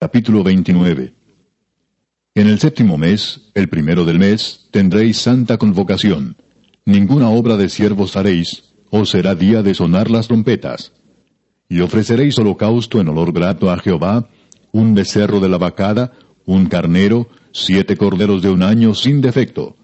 Capítulo 29 En el séptimo mes, el primero del mes, tendréis santa convocación. Ninguna obra de siervos haréis, o será día de sonar las trompetas. Y ofreceréis holocausto en olor grato a Jehová, un becerro de la vacada, un carnero, siete corderos de un año sin defecto.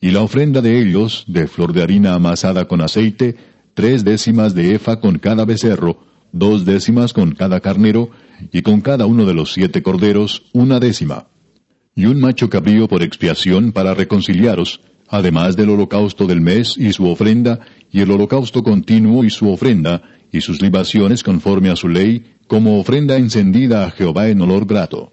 Y la ofrenda de ellos, de flor de harina amasada con aceite, tres décimas de efa con cada becerro, dos décimas con cada carnero, y con cada uno de los siete corderos una décima. Y un macho cabrío por expiación para reconciliaros, además del holocausto del mes y su ofrenda, y el holocausto continuo y su ofrenda, y sus libaciones conforme a su ley, como ofrenda encendida a Jehová en olor grato.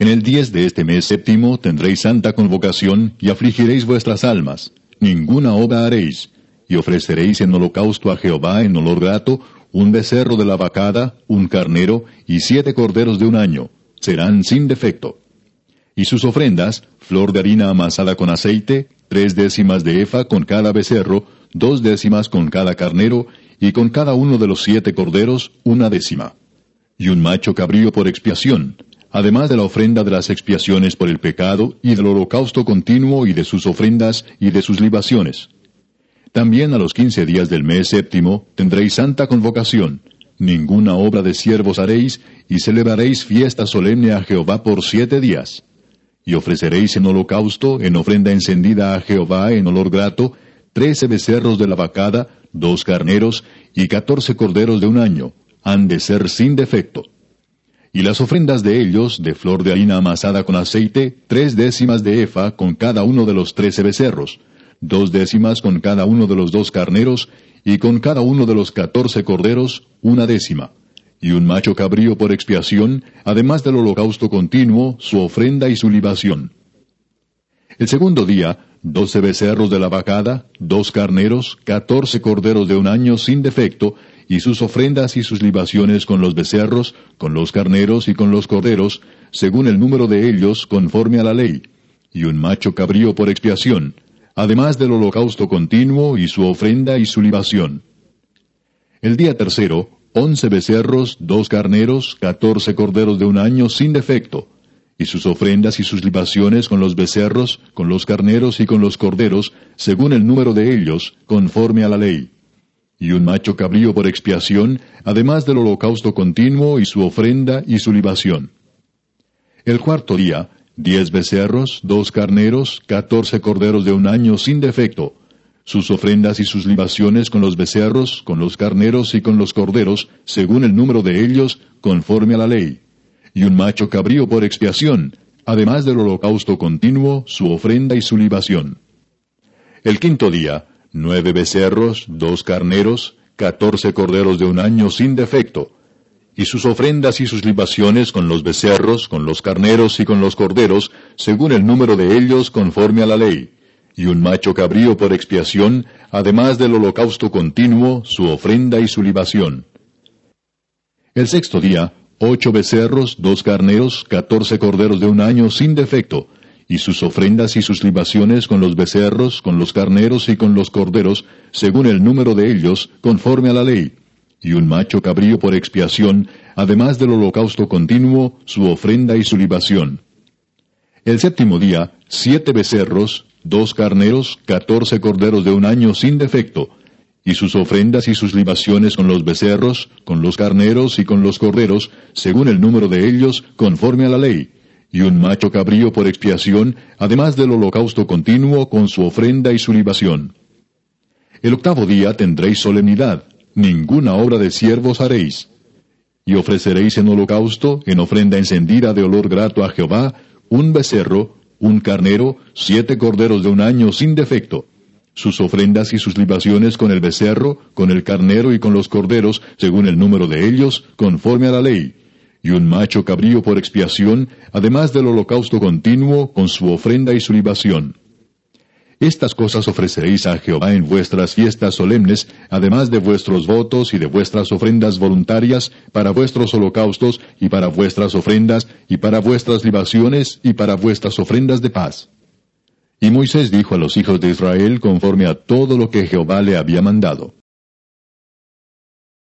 En el diez de este mes séptimo tendréis santa convocación, y afligiréis vuestras almas, ninguna obra haréis, y ofreceréis en holocausto a Jehová en olor grato un becerro de la vacada, un carnero y siete corderos de un año, serán sin defecto. Y sus ofrendas, flor de harina amasada con aceite, tres décimas de efa con cada becerro, dos décimas con cada carnero, y con cada uno de los siete corderos una décima. Y un macho cabrío por expiación, además de la ofrenda de las expiaciones por el pecado, y del holocausto continuo, y de sus ofrendas, y de sus libaciones también a los quince días del mes séptimo tendréis santa convocación. Ninguna obra de siervos haréis, y celebraréis fiesta solemne a Jehová por siete días. Y ofreceréis en holocausto, en ofrenda encendida a Jehová en olor grato, trece becerros de la vacada, dos carneros, y catorce corderos de un año, han de ser sin defecto. Y las ofrendas de ellos, de flor de harina amasada con aceite, tres décimas de efa con cada uno de los trece becerros, dos décimas con cada uno de los dos carneros, y con cada uno de los catorce corderos, una décima, y un macho cabrío por expiación, además del holocausto continuo, su ofrenda y su libación. El segundo día, doce becerros de la vacada, dos carneros, catorce corderos de un año sin defecto, y sus ofrendas y sus libaciones con los becerros, con los carneros y con los corderos, según el número de ellos, conforme a la ley, y un macho cabrío por expiación, además del holocausto continuo y su ofrenda y su libación. El día tercero, once becerros, dos carneros, catorce corderos de un año sin defecto, y sus ofrendas y sus libaciones con los becerros, con los carneros y con los corderos, según el número de ellos, conforme a la ley. Y un macho cabrío por expiación, además del holocausto continuo y su ofrenda y su libación. El cuarto día, diez becerros, dos carneros, catorce corderos de un año sin defecto, sus ofrendas y sus libaciones con los becerros, con los carneros y con los corderos, según el número de ellos, conforme a la ley, y un macho cabrío por expiación, además del holocausto continuo, su ofrenda y su libación. El quinto día, nueve becerros, dos carneros, catorce corderos de un año sin defecto, y sus ofrendas y sus libaciones con los becerros, con los carneros y con los corderos, según el número de ellos conforme a la ley, y un macho cabrío por expiación, además del holocausto continuo, su ofrenda y su libación. El sexto día, ocho becerros, dos carneros, catorce corderos de un año sin defecto, y sus ofrendas y sus libaciones con los becerros, con los carneros y con los corderos, según el número de ellos, conforme a la ley y un macho cabrío por expiación, además del holocausto continuo, su ofrenda y su libación. El séptimo día, siete becerros, dos carneros, catorce corderos de un año sin defecto, y sus ofrendas y sus libaciones con los becerros, con los carneros y con los corderos, según el número de ellos, conforme a la ley, y un macho cabrío por expiación, además del holocausto continuo con su ofrenda y su libación. El octavo día tendréis solemnidad, ninguna obra de siervos haréis. Y ofreceréis en holocausto, en ofrenda encendida de olor grato a Jehová, un becerro, un carnero, siete corderos de un año sin defecto. Sus ofrendas y sus libaciones con el becerro, con el carnero y con los corderos, según el número de ellos, conforme a la ley. Y un macho cabrío por expiación, además del holocausto continuo, con su ofrenda y su libación. Estas cosas ofreceréis a Jehová en vuestras fiestas solemnes, además de vuestros votos y de vuestras ofrendas voluntarias, para vuestros holocaustos y para vuestras ofrendas y para vuestras libaciones y para vuestras ofrendas de paz. Y Moisés dijo a los hijos de Israel conforme a todo lo que Jehová le había mandado.